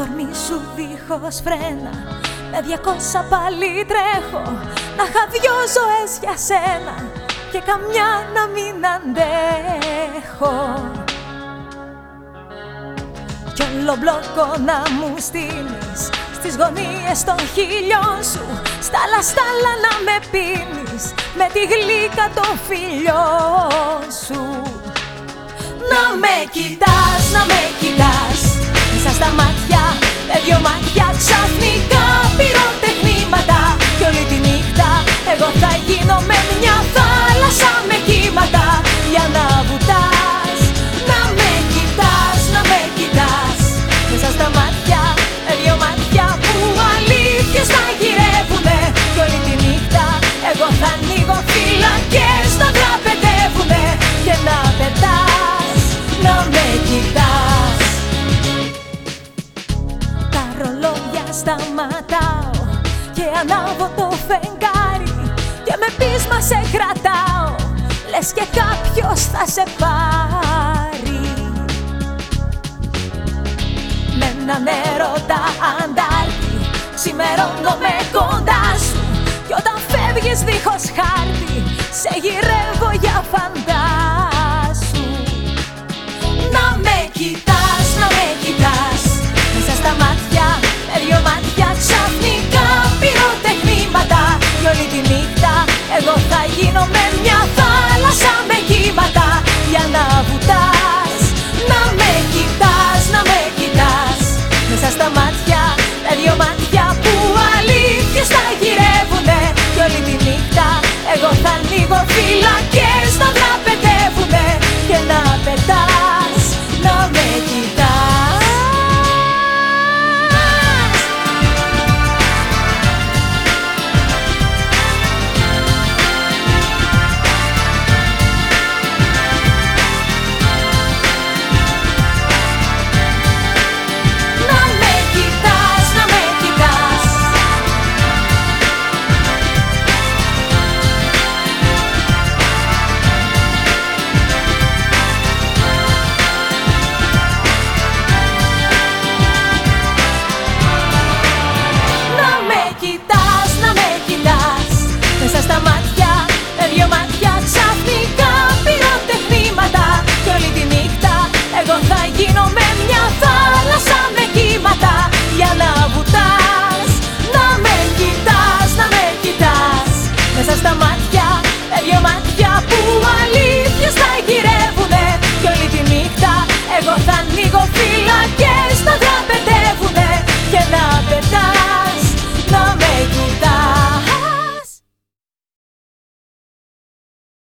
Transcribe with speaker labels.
Speaker 1: κορμί σου δίχως φρένα. Με διακόσα πάλι τρέχω. Να είχα δυο ζωές για σένα. Και καμιά να μην αντέχω. Κι όλο μπλόκο να μου στείλεις. Στις γωνίες των χιλιών σου. Στάλα στάλα να με πίνεις. Με τη γλύκα των φιλιών σου. Να με κοιτάς, να με κοιτάς σταματάω και ανάβω το φεγγάρι Και με πείσμα σε κρατάω Λες και κάποιος θα σε πάρει. Με έναν έρωτα αντάρτη Ξημερώνω κοντά σου. Κι όταν φεύγεις δίχως χάρτη Σε γυρεύω στα μάτια